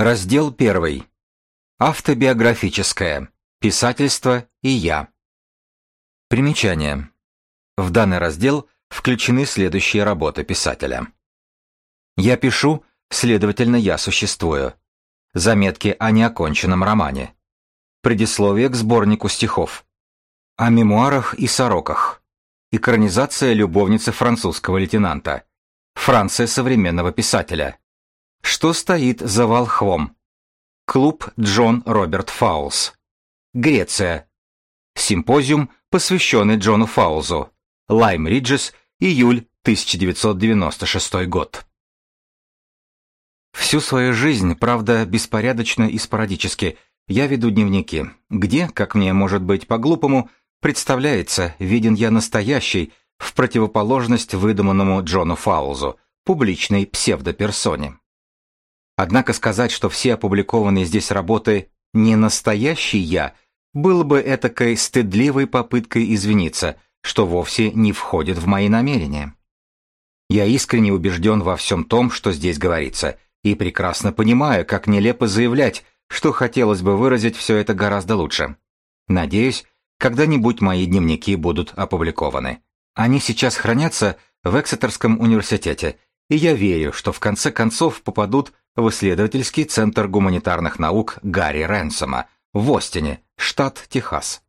Раздел 1. Автобиографическое. Писательство и я. Примечание. В данный раздел включены следующие работы писателя. Я пишу, следовательно, я существую. Заметки о неоконченном романе. Предисловие к сборнику стихов. О мемуарах и сороках. Экранизация любовницы французского лейтенанта. Франция современного писателя. Что стоит за волхвом? Клуб Джон Роберт Фаулс. Греция. Симпозиум, посвященный Джону Фаулзу. Лайм Риджес, июль 1996 год. Всю свою жизнь, правда, беспорядочно и спорадически, я веду дневники, где, как мне может быть по-глупому, представляется, виден я настоящий, в противоположность выдуманному Джону Фаулзу, публичной псевдоперсоне. Однако сказать, что все опубликованные здесь работы не настоящий я, было бы этакой стыдливой попыткой извиниться, что вовсе не входит в мои намерения. Я искренне убежден во всем том, что здесь говорится, и прекрасно понимаю, как нелепо заявлять, что хотелось бы выразить все это гораздо лучше. Надеюсь, когда-нибудь мои дневники будут опубликованы. Они сейчас хранятся в Эксетерском университете, и я верю, что в конце концов попадут в исследовательский центр гуманитарных наук Гарри Ренсома в Остине, штат Техас.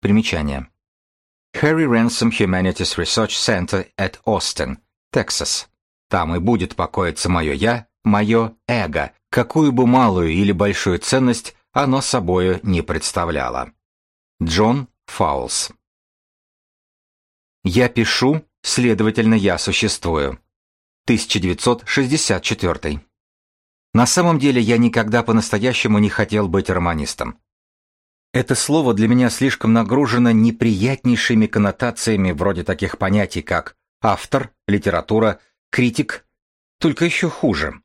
Примечание. Harry Ransom Humanities Research Center at Austin, Texas. Там и будет покоиться мое «я», мое «эго», какую бы малую или большую ценность оно собою не представляло. Джон Фаулс Я пишу, следовательно, я существую. 1964 на самом деле я никогда по-настоящему не хотел быть романистом. Это слово для меня слишком нагружено неприятнейшими коннотациями вроде таких понятий, как автор, литература, критик, только еще хуже.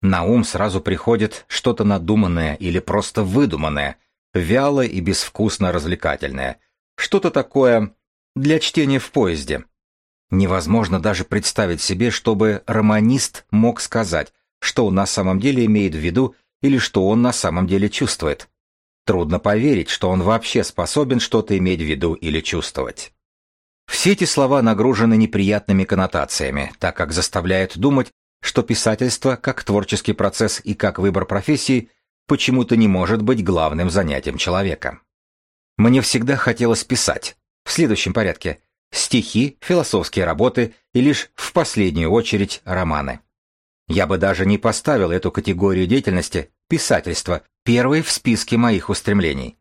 На ум сразу приходит что-то надуманное или просто выдуманное, вяло и безвкусно развлекательное, что-то такое для чтения в поезде. Невозможно даже представить себе, чтобы романист мог сказать что он на самом деле имеет в виду или что он на самом деле чувствует. Трудно поверить, что он вообще способен что-то иметь в виду или чувствовать. Все эти слова нагружены неприятными коннотациями, так как заставляют думать, что писательство, как творческий процесс и как выбор профессии, почему-то не может быть главным занятием человека. Мне всегда хотелось писать, в следующем порядке, стихи, философские работы и лишь в последнюю очередь романы. Я бы даже не поставил эту категорию деятельности, писательства, первой в списке моих устремлений.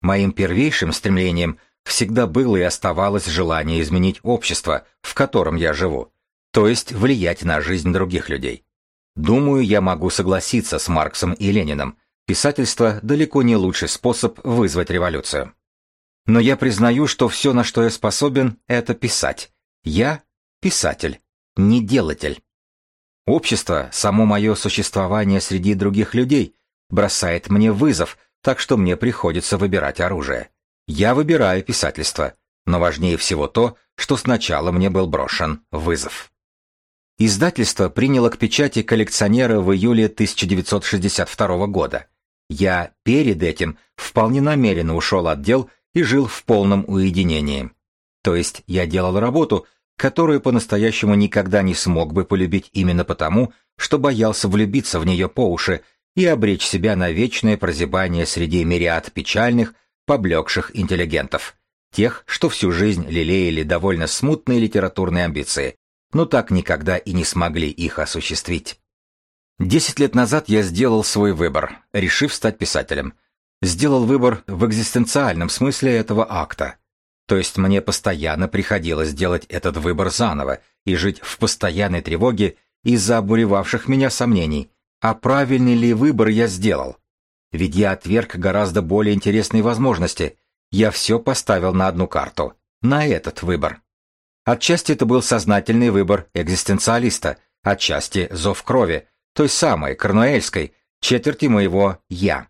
Моим первейшим стремлением всегда было и оставалось желание изменить общество, в котором я живу, то есть влиять на жизнь других людей. Думаю, я могу согласиться с Марксом и Лениным. Писательство далеко не лучший способ вызвать революцию. Но я признаю, что все, на что я способен, это писать. Я писатель, не делатель. Общество, само мое существование среди других людей, бросает мне вызов, так что мне приходится выбирать оружие. Я выбираю писательство, но важнее всего то, что сначала мне был брошен вызов. Издательство приняло к печати коллекционера в июле 1962 года. Я перед этим вполне намеренно ушел от дел и жил в полном уединении. То есть я делал работу, которую по-настоящему никогда не смог бы полюбить именно потому, что боялся влюбиться в нее по уши и обречь себя на вечное прозябание среди мириад печальных, поблекших интеллигентов, тех, что всю жизнь лелеяли довольно смутные литературные амбиции, но так никогда и не смогли их осуществить. Десять лет назад я сделал свой выбор, решив стать писателем. Сделал выбор в экзистенциальном смысле этого акта – то есть мне постоянно приходилось делать этот выбор заново и жить в постоянной тревоге из-за обуревавших меня сомнений, а правильный ли выбор я сделал. Ведь я отверг гораздо более интересные возможности. Я все поставил на одну карту, на этот выбор. Отчасти это был сознательный выбор экзистенциалиста, отчасти зов крови, той самой, корнуэльской, четверти моего «я».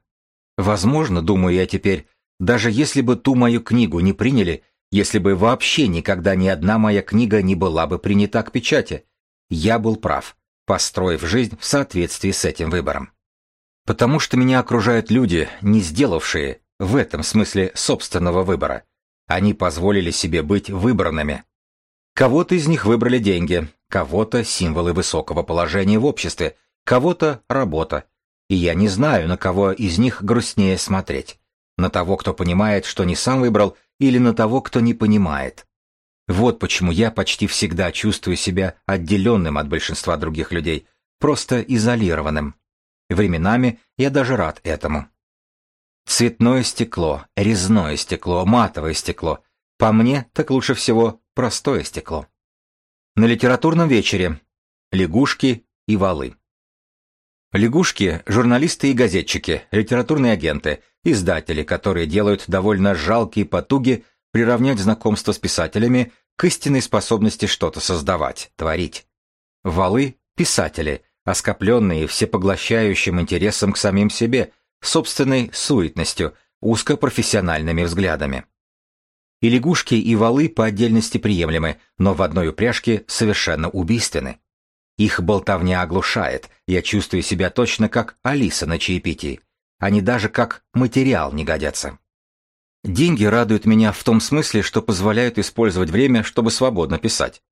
Возможно, думаю я теперь, даже если бы ту мою книгу не приняли, если бы вообще никогда ни одна моя книга не была бы принята к печати, я был прав, построив жизнь в соответствии с этим выбором. Потому что меня окружают люди, не сделавшие, в этом смысле, собственного выбора. Они позволили себе быть выбранными. Кого-то из них выбрали деньги, кого-то символы высокого положения в обществе, кого-то работа. И я не знаю, на кого из них грустнее смотреть. На того, кто понимает, что не сам выбрал, или на того, кто не понимает. Вот почему я почти всегда чувствую себя отделенным от большинства других людей, просто изолированным. Временами я даже рад этому. Цветное стекло, резное стекло, матовое стекло. По мне, так лучше всего простое стекло. На литературном вечере. Лягушки и валы. Лягушки – журналисты и газетчики, литературные агенты, издатели, которые делают довольно жалкие потуги приравнять знакомство с писателями к истинной способности что-то создавать, творить. Валы – писатели, оскопленные всепоглощающим интересом к самим себе, собственной суетностью, узкопрофессиональными взглядами. И лягушки, и валы по отдельности приемлемы, но в одной упряжке совершенно убийственны. Их болтовня оглушает, я чувствую себя точно как Алиса на чаепитии. Они даже как материал не годятся. Деньги радуют меня в том смысле, что позволяют использовать время, чтобы свободно писать.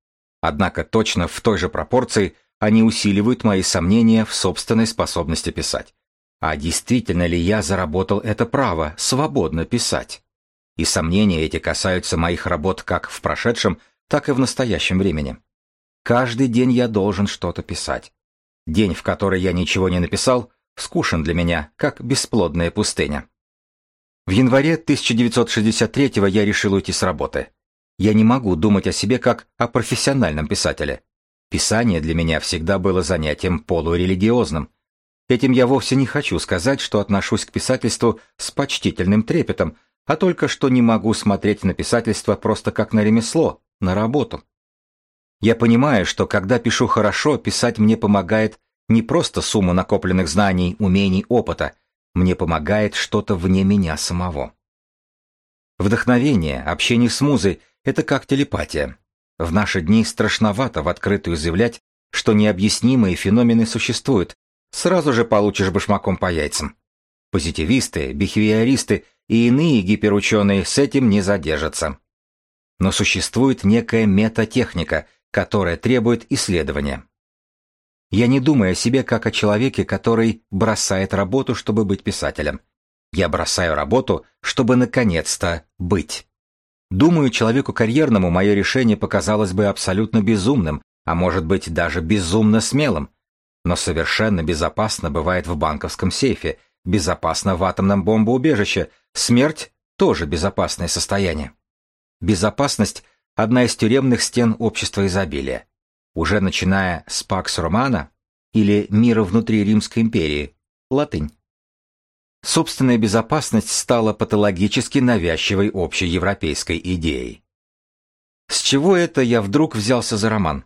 Однако точно в той же пропорции они усиливают мои сомнения в собственной способности писать. А действительно ли я заработал это право свободно писать? И сомнения эти касаются моих работ как в прошедшем, так и в настоящем времени. Каждый день я должен что-то писать. День, в который я ничего не написал, скушен для меня, как бесплодная пустыня. В январе 1963 я решил уйти с работы. Я не могу думать о себе как о профессиональном писателе. Писание для меня всегда было занятием полурелигиозным. Этим я вовсе не хочу сказать, что отношусь к писательству с почтительным трепетом, а только что не могу смотреть на писательство просто как на ремесло, на работу. Я понимаю, что когда пишу хорошо, писать мне помогает не просто сумма накопленных знаний, умений, опыта, мне помогает что-то вне меня самого. Вдохновение, общение с музой — это как телепатия. В наши дни страшновато в открытую заявлять, что необъяснимые феномены существуют, сразу же получишь башмаком по яйцам. Позитивисты, бихевиористы и иные гиперученые с этим не задержатся. Но существует некая метатехника, которая требует исследования. Я не думаю о себе как о человеке, который бросает работу, чтобы быть писателем. Я бросаю работу, чтобы наконец-то быть. Думаю, человеку карьерному мое решение показалось бы абсолютно безумным, а может быть даже безумно смелым. Но совершенно безопасно бывает в банковском сейфе, безопасно в атомном бомбоубежище, смерть – тоже безопасное состояние. Безопасность – одна из тюремных стен общества изобилия. Уже начиная с Пакс Романа или Мира внутри Римской империи, латынь. Собственная безопасность стала патологически навязчивой общеевропейской идеей. С чего это я вдруг взялся за роман?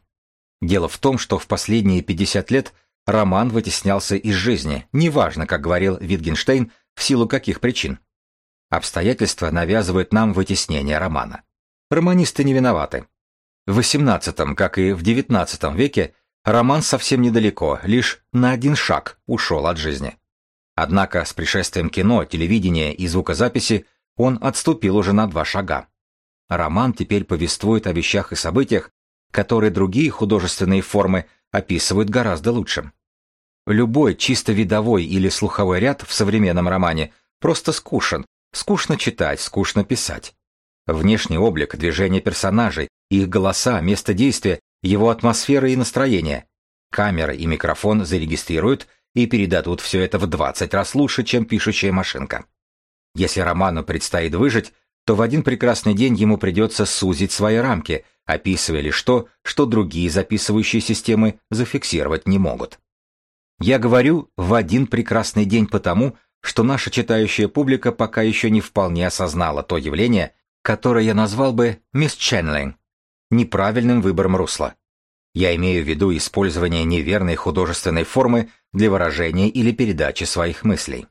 Дело в том, что в последние 50 лет – Роман вытеснялся из жизни, неважно, как говорил Витгенштейн, в силу каких причин. Обстоятельства навязывают нам вытеснение романа. Романисты не виноваты. В XVIII, как и в XIX веке, роман совсем недалеко, лишь на один шаг ушел от жизни. Однако с пришествием кино, телевидения и звукозаписи он отступил уже на два шага. Роман теперь повествует о вещах и событиях, которые другие художественные формы описывают гораздо лучше. Любой чисто видовой или слуховой ряд в современном романе просто скучен, скучно читать, скучно писать. Внешний облик, движение персонажей, их голоса, место действия, его атмосфера и настроение. Камера и микрофон зарегистрируют и передадут все это в 20 раз лучше, чем пишущая машинка. Если роману предстоит выжить, то в один прекрасный день ему придется сузить свои рамки, описывая лишь то, что другие записывающие системы зафиксировать не могут. Я говорю «в один прекрасный день» потому, что наша читающая публика пока еще не вполне осознала то явление, которое я назвал бы «mischanneling» — неправильным выбором русла. Я имею в виду использование неверной художественной формы для выражения или передачи своих мыслей.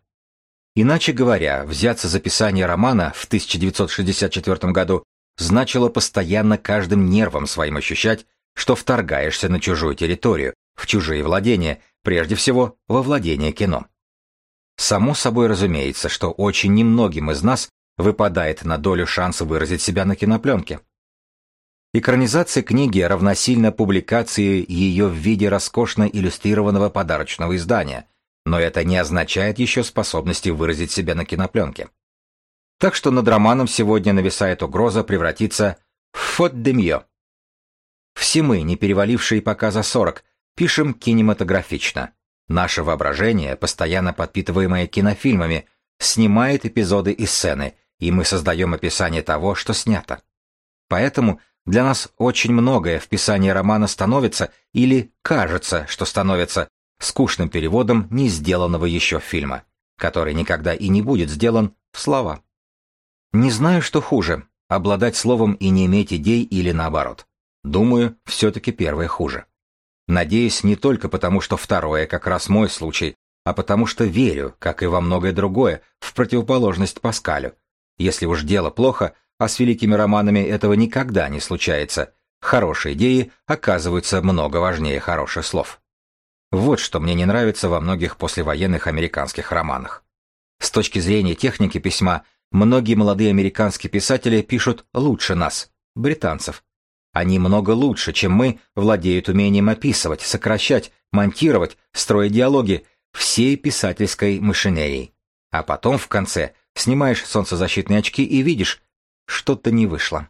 Иначе говоря, взяться за писание романа в 1964 году значило постоянно каждым нервом своим ощущать, что вторгаешься на чужую территорию, в чужие владения, прежде всего во владение кино. Само собой разумеется, что очень немногим из нас выпадает на долю шанса выразить себя на кинопленке. Экранизация книги равносильно публикации ее в виде роскошно иллюстрированного подарочного издания, но это не означает еще способности выразить себя на кинопленке. Так что над романом сегодня нависает угроза превратиться в фот де Все мы, не перевалившие пока за 40, пишем кинематографично. Наше воображение, постоянно подпитываемое кинофильмами, снимает эпизоды и сцены, и мы создаем описание того, что снято. Поэтому для нас очень многое в писании романа становится или кажется, что становится скучным переводом не сделанного еще фильма, который никогда и не будет сделан в слова. Не знаю, что хуже, обладать словом и не иметь идей или наоборот. Думаю, все-таки первое хуже. Надеюсь, не только потому, что второе как раз мой случай, а потому что верю, как и во многое другое, в противоположность Паскалю. Если уж дело плохо, а с великими романами этого никогда не случается, хорошие идеи оказываются много важнее хороших слов. Вот что мне не нравится во многих послевоенных американских романах. С точки зрения техники письма, многие молодые американские писатели пишут лучше нас, британцев. Они много лучше, чем мы, владеют умением описывать, сокращать, монтировать, строить диалоги, всей писательской машинерией. А потом в конце снимаешь солнцезащитные очки и видишь, что-то не вышло.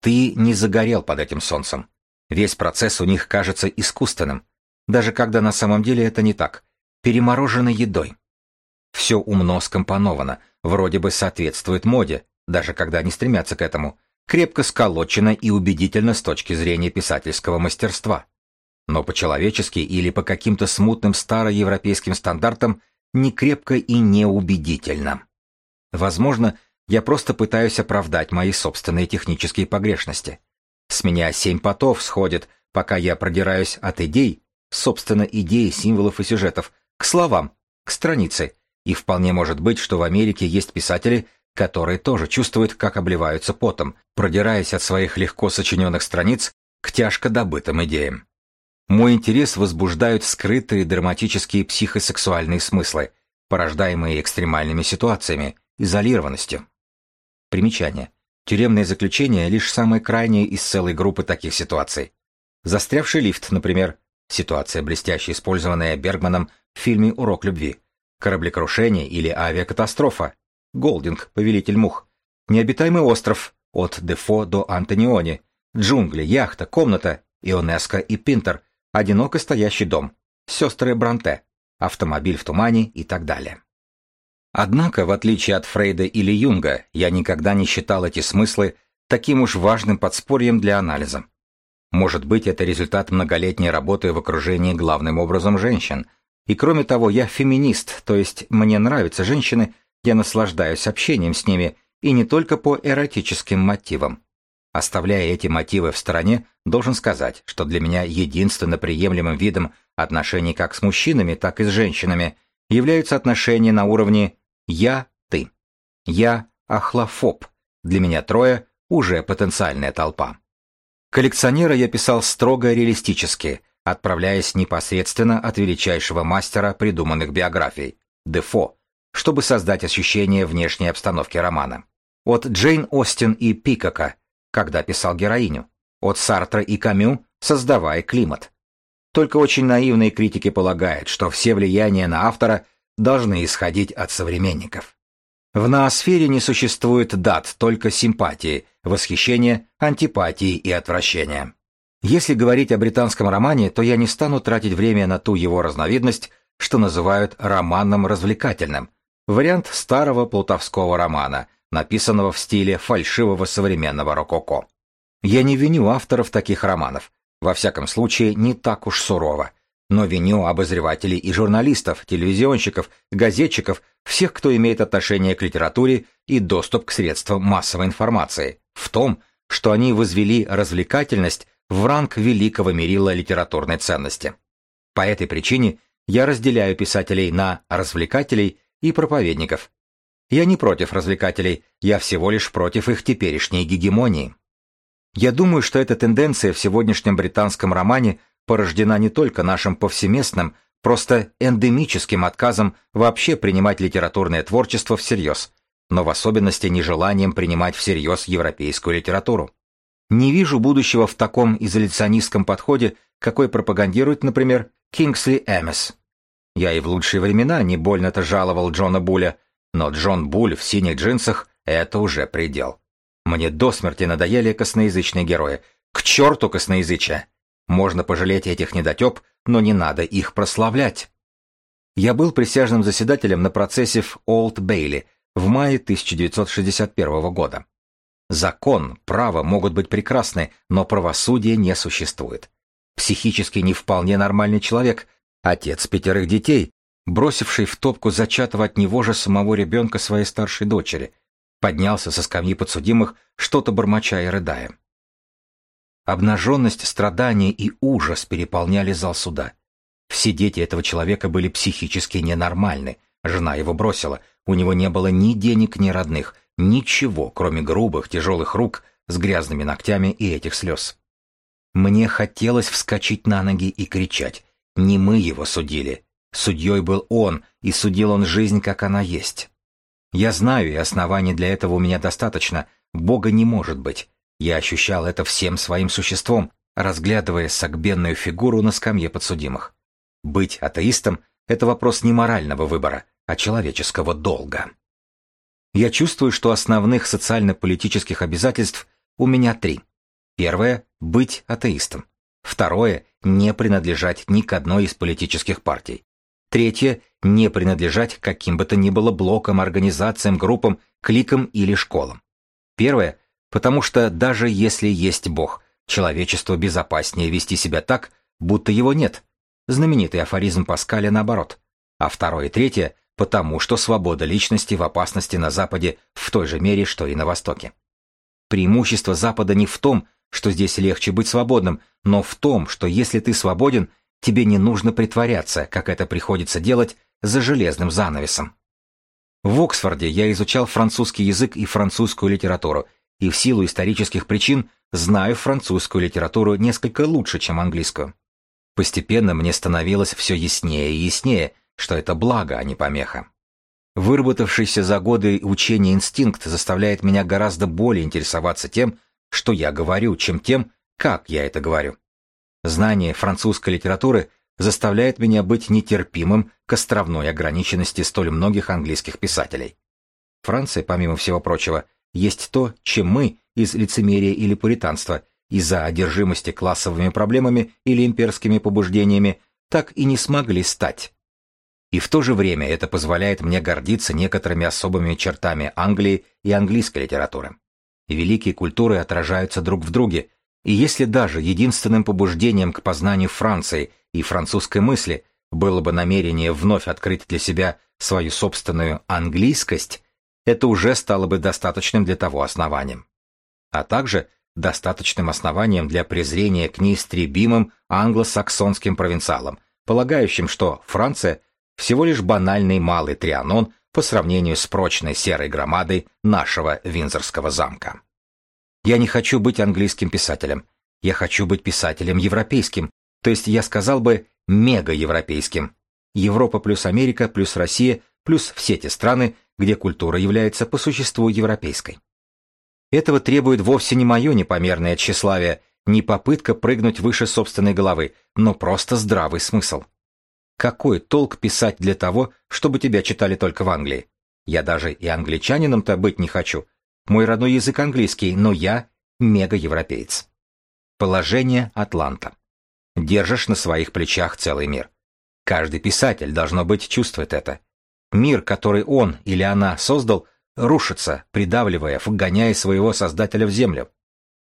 Ты не загорел под этим солнцем. Весь процесс у них кажется искусственным, даже когда на самом деле это не так, перемороженной едой. Все умно скомпоновано, вроде бы соответствует моде, даже когда они стремятся к этому, крепко сколочено и убедительно с точки зрения писательского мастерства. Но по-человечески или по каким-то смутным староевропейским стандартам не крепко и не убедительно. Возможно, я просто пытаюсь оправдать мои собственные технические погрешности. С меня семь потов сходит, пока я продираюсь от идей, собственно, идей, символов и сюжетов, к словам, к странице, и вполне может быть, что в Америке есть писатели, которые тоже чувствуют, как обливаются потом, продираясь от своих легко сочиненных страниц к тяжко добытым идеям. Мой интерес возбуждают скрытые драматические психосексуальные смыслы, порождаемые экстремальными ситуациями, изолированностью. Примечание. Тюремное заключение – лишь самое крайнее из целой группы таких ситуаций. Застрявший лифт, например, ситуация, блестяще использованная Бергманом в фильме «Урок любви», кораблекрушение или авиакатастрофа, Голдинг, повелитель мух, необитаемый остров, от Дефо до Антониони, джунгли, яхта, комната, Ионеско и Пинтер, одиноко стоящий дом, сестры Бранте, автомобиль в тумане и так далее. Однако, в отличие от Фрейда или Юнга, я никогда не считал эти смыслы таким уж важным подспорьем для анализа. Может быть, это результат многолетней работы в окружении главным образом женщин. И кроме того, я феминист, то есть мне нравятся женщины, я наслаждаюсь общением с ними, и не только по эротическим мотивам. Оставляя эти мотивы в стороне, должен сказать, что для меня единственно приемлемым видом отношений как с мужчинами, так и с женщинами являются отношения на уровне «я-ты». Я ахлофоб. Для меня трое – уже потенциальная толпа. Коллекционера я писал строго реалистически, отправляясь непосредственно от величайшего мастера придуманных биографий – Дефо, чтобы создать ощущение внешней обстановки романа. От Джейн Остин и Пикака – когда писал героиню, от Сартра и Камю, создавая климат. Только очень наивные критики полагают, что все влияния на автора должны исходить от современников. В ноосфере не существует дат, только симпатии, восхищения, антипатии и отвращения. Если говорить о британском романе, то я не стану тратить время на ту его разновидность, что называют романом развлекательным, вариант старого плутовского романа, написанного в стиле фальшивого современного рококо. Я не виню авторов таких романов, во всяком случае не так уж сурово, но виню обозревателей и журналистов, телевизионщиков, газетчиков, всех, кто имеет отношение к литературе и доступ к средствам массовой информации, в том, что они возвели развлекательность в ранг великого мерила литературной ценности. По этой причине я разделяю писателей на развлекателей и проповедников, я не против развлекателей, я всего лишь против их теперешней гегемонии. Я думаю, что эта тенденция в сегодняшнем британском романе порождена не только нашим повсеместным, просто эндемическим отказом вообще принимать литературное творчество всерьез, но в особенности нежеланием принимать всерьез европейскую литературу. Не вижу будущего в таком изоляционистском подходе, какой пропагандирует, например, Кингсли Эммес. Я и в лучшие времена не больно-то жаловал Джона Буля, но Джон Буль в синих джинсах — это уже предел. Мне до смерти надоели косноязычные герои. К черту косноязычие! Можно пожалеть этих недотеп, но не надо их прославлять. Я был присяжным заседателем на процессе в Олд Бейли в мае 1961 года. Закон, право могут быть прекрасны, но правосудия не существует. Психически не вполне нормальный человек, отец пятерых детей, бросивший в топку зачатого от него же самого ребенка своей старшей дочери, поднялся со скамьи подсудимых, что-то бормоча и рыдая. Обнаженность, страдания и ужас переполняли зал суда. Все дети этого человека были психически ненормальны. Жена его бросила. У него не было ни денег, ни родных. Ничего, кроме грубых, тяжелых рук с грязными ногтями и этих слез. Мне хотелось вскочить на ноги и кричать. Не мы его судили. Судьей был он, и судил он жизнь, как она есть. Я знаю, и оснований для этого у меня достаточно. Бога не может быть. Я ощущал это всем своим существом, разглядывая согбенную фигуру на скамье подсудимых. Быть атеистом — это вопрос не морального выбора, а человеческого долга. Я чувствую, что основных социально-политических обязательств у меня три. Первое — быть атеистом. Второе — не принадлежать ни к одной из политических партий. Третье — не принадлежать каким бы то ни было блокам, организациям, группам, кликам или школам. Первое Потому что даже если есть Бог, человечеству безопаснее вести себя так, будто его нет. Знаменитый афоризм Паскаля наоборот. А второе и третье – потому что свобода личности в опасности на Западе в той же мере, что и на Востоке. Преимущество Запада не в том, что здесь легче быть свободным, но в том, что если ты свободен, тебе не нужно притворяться, как это приходится делать за железным занавесом. В Оксфорде я изучал французский язык и французскую литературу и в силу исторических причин знаю французскую литературу несколько лучше, чем английскую. Постепенно мне становилось все яснее и яснее, что это благо, а не помеха. Выработавшийся за годы учения инстинкт заставляет меня гораздо более интересоваться тем, что я говорю, чем тем, как я это говорю. Знание французской литературы заставляет меня быть нетерпимым к островной ограниченности столь многих английских писателей. Франция, помимо всего прочего, есть то, чем мы из лицемерия или пуританства, из-за одержимости классовыми проблемами или имперскими побуждениями, так и не смогли стать. И в то же время это позволяет мне гордиться некоторыми особыми чертами Англии и английской литературы. Великие культуры отражаются друг в друге, и если даже единственным побуждением к познанию Франции и французской мысли было бы намерение вновь открыть для себя свою собственную английскость, это уже стало бы достаточным для того основанием. А также достаточным основанием для презрения к неистребимым англосаксонским провинциалам, полагающим, что Франция всего лишь банальный малый трианон по сравнению с прочной серой громадой нашего Винзорского замка. Я не хочу быть английским писателем. Я хочу быть писателем европейским, то есть я сказал бы мегаевропейским. Европа плюс Америка плюс Россия плюс все те страны, где культура является по существу европейской. Этого требует вовсе не мое непомерное тщеславие, не попытка прыгнуть выше собственной головы, но просто здравый смысл. Какой толк писать для того, чтобы тебя читали только в Англии? Я даже и англичанином-то быть не хочу. Мой родной язык английский, но я мега-европеец. Положение Атланта. Держишь на своих плечах целый мир. Каждый писатель, должно быть, чувствует это. Мир, который он или она создал, рушится, придавливая, вгоняя своего создателя в землю.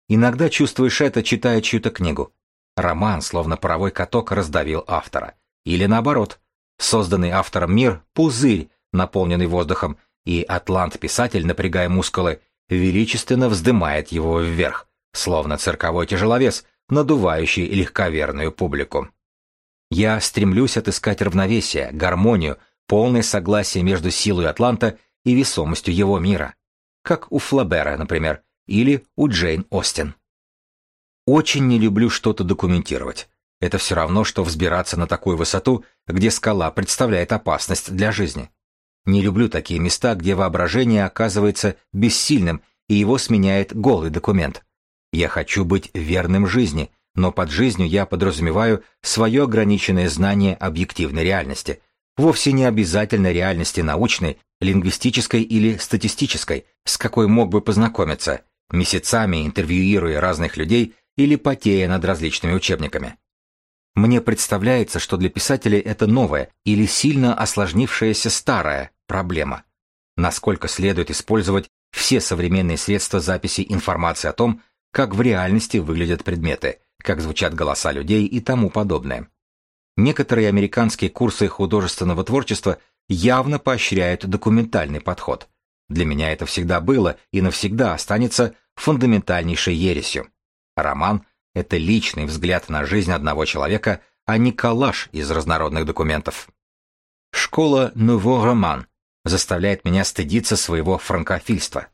Иногда чувствуешь это, читая чью-то книгу. Роман, словно паровой каток, раздавил автора. Или наоборот, созданный автором мир — пузырь, наполненный воздухом, и атлант-писатель, напрягая мускулы, величественно вздымает его вверх, словно цирковой тяжеловес, надувающий легковерную публику. Я стремлюсь отыскать равновесие, гармонию, полное согласие между силой Атланта и весомостью его мира, как у Флабера, например, или у Джейн Остин. Очень не люблю что-то документировать. Это все равно, что взбираться на такую высоту, где скала представляет опасность для жизни. Не люблю такие места, где воображение оказывается бессильным, и его сменяет голый документ. Я хочу быть верным жизни, но под жизнью я подразумеваю свое ограниченное знание объективной реальности, вовсе не обязательно реальности научной, лингвистической или статистической, с какой мог бы познакомиться, месяцами интервьюируя разных людей или потея над различными учебниками. Мне представляется, что для писателей это новая или сильно осложнившаяся старая проблема. Насколько следует использовать все современные средства записи информации о том, как в реальности выглядят предметы, как звучат голоса людей и тому подобное. Некоторые американские курсы художественного творчества явно поощряют документальный подход. Для меня это всегда было и навсегда останется фундаментальнейшей ересью. Роман — это личный взгляд на жизнь одного человека, а не коллаж из разнородных документов. Школа Nouveau Роман заставляет меня стыдиться своего франкофильства.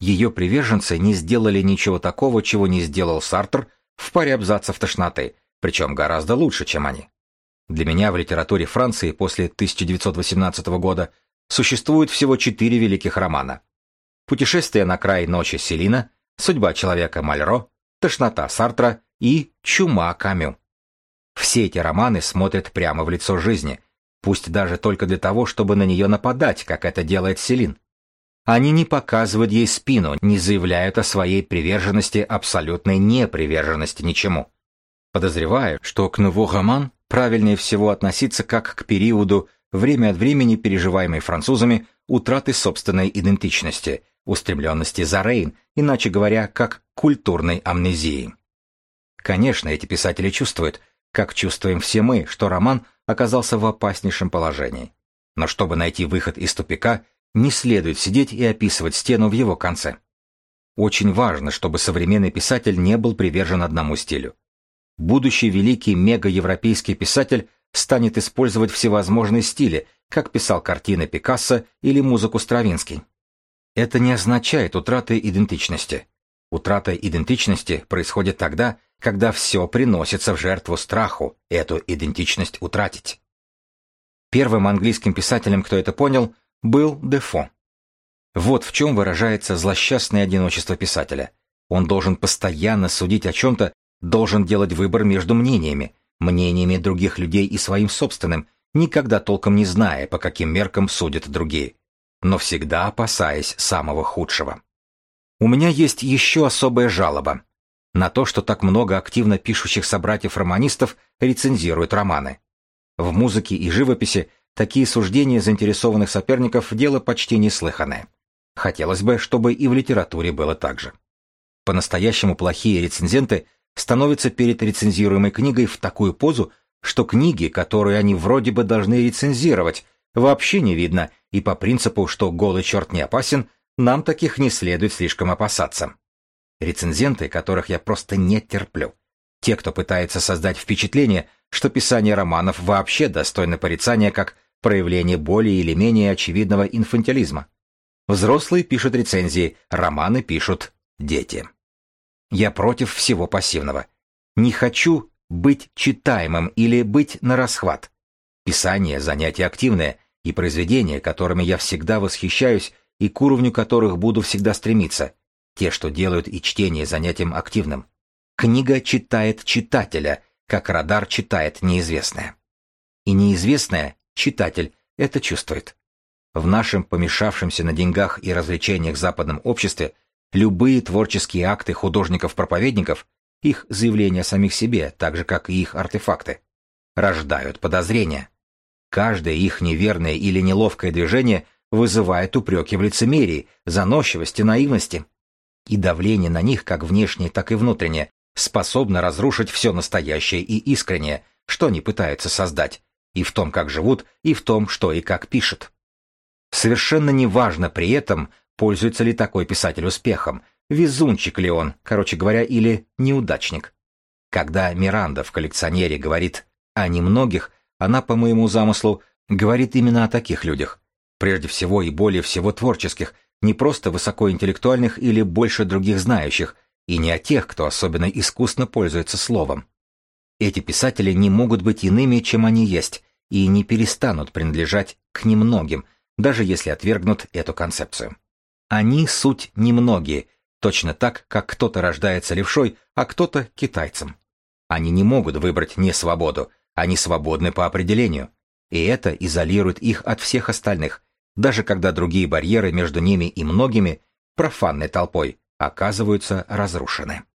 Ее приверженцы не сделали ничего такого, чего не сделал Сартр в паре абзацев тошноты, причем гораздо лучше, чем они. Для меня в литературе Франции после 1918 года существует всего четыре великих романа. «Путешествие на край ночи Селина», «Судьба человека Мальро», «Тошнота Сартра» и «Чума Камю». Все эти романы смотрят прямо в лицо жизни, пусть даже только для того, чтобы на нее нападать, как это делает Селин. Они не показывают ей спину, не заявляют о своей приверженности, абсолютной неприверженности ничему. Подозреваю, что к «Nouveau роман» правильнее всего относиться как к периоду, время от времени переживаемой французами, утраты собственной идентичности, устремленности за Рейн, иначе говоря, как культурной амнезии. Конечно, эти писатели чувствуют, как чувствуем все мы, что роман оказался в опаснейшем положении. Но чтобы найти выход из тупика, не следует сидеть и описывать стену в его конце. Очень важно, чтобы современный писатель не был привержен одному стилю. Будущий великий мегаевропейский писатель станет использовать всевозможные стили, как писал картины Пикассо или музыку Стравинский. Это не означает утраты идентичности. Утрата идентичности происходит тогда, когда все приносится в жертву страху эту идентичность утратить. Первым английским писателем, кто это понял, был Дефо. Вот в чем выражается злосчастное одиночество писателя. Он должен постоянно судить о чем-то, должен делать выбор между мнениями, мнениями других людей и своим собственным, никогда толком не зная, по каким меркам судят другие, но всегда опасаясь самого худшего. У меня есть еще особая жалоба на то, что так много активно пишущих собратьев-романистов рецензируют романы. В музыке и живописи такие суждения заинтересованных соперников – дело почти неслыханное. Хотелось бы, чтобы и в литературе было так же. По-настоящему плохие рецензенты становятся перед рецензируемой книгой в такую позу, что книги, которые они вроде бы должны рецензировать, вообще не видно, и по принципу, что голый черт не опасен, нам таких не следует слишком опасаться. Рецензенты, которых я просто не терплю. Те, кто пытается создать впечатление, что писание романов вообще достойно порицания как проявление более или менее очевидного инфантилизма. Взрослые пишут рецензии, романы пишут дети. Я против всего пассивного. Не хочу быть читаемым или быть на расхват. Писание – занятие активное, и произведения, которыми я всегда восхищаюсь и к уровню которых буду всегда стремиться, те, что делают и чтение занятием активным. Книга читает читателя, как радар читает неизвестное. И неизвестное читатель это чувствует. В нашем помешавшемся на деньгах и развлечениях западном обществе – Любые творческие акты художников-проповедников, их заявления о самих себе, так же как и их артефакты, рождают подозрения. Каждое их неверное или неловкое движение вызывает упреки в лицемерии, заносчивости, наивности. И давление на них, как внешнее, так и внутреннее, способно разрушить все настоящее и искреннее, что они пытаются создать, и в том, как живут, и в том, что и как пишут. Совершенно неважно при этом, Пользуется ли такой писатель успехом? Везунчик ли он, короче говоря, или неудачник? Когда Миранда в коллекционере говорит о немногих, она, по моему замыслу, говорит именно о таких людях. Прежде всего и более всего творческих, не просто высокоинтеллектуальных или больше других знающих, и не о тех, кто особенно искусно пользуется словом. Эти писатели не могут быть иными, чем они есть, и не перестанут принадлежать к немногим, даже если отвергнут эту концепцию. Они суть немногие, точно так, как кто-то рождается левшой, а кто-то китайцем. Они не могут выбрать не свободу, они свободны по определению. И это изолирует их от всех остальных, даже когда другие барьеры между ними и многими, профанной толпой, оказываются разрушены.